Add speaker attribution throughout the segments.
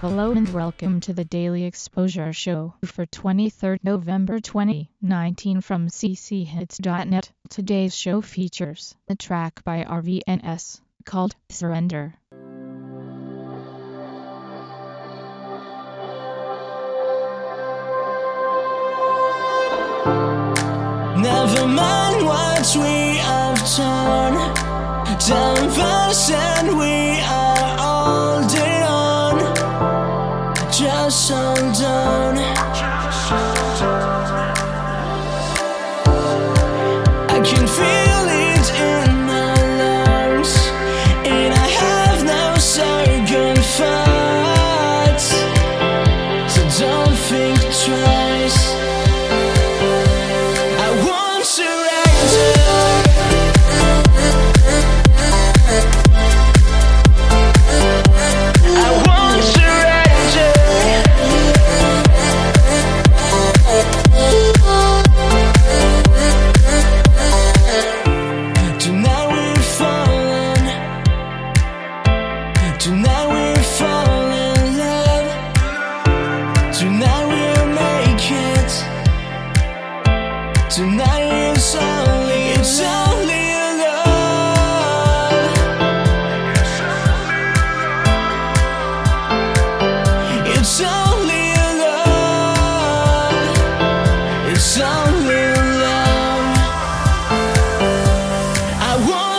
Speaker 1: Hello and welcome to the Daily Exposure Show for 23rd November 2019 from cchits.net. Today's show features a track by RVNS called Surrender.
Speaker 2: Never mind what we have done. Ten percent we are on. Just hold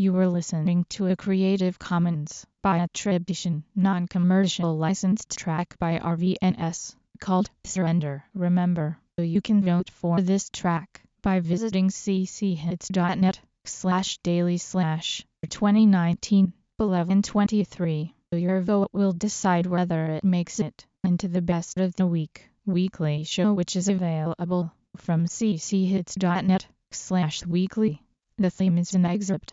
Speaker 1: You were listening to a Creative Commons by attribution, non-commercial licensed track by RVNS called Surrender. Remember, you can vote for this track by visiting cchits.net slash daily slash 2019 1123. Your vote will decide whether it makes it into the best of the week weekly show which is available from cchits.net slash weekly. The theme is an excerpt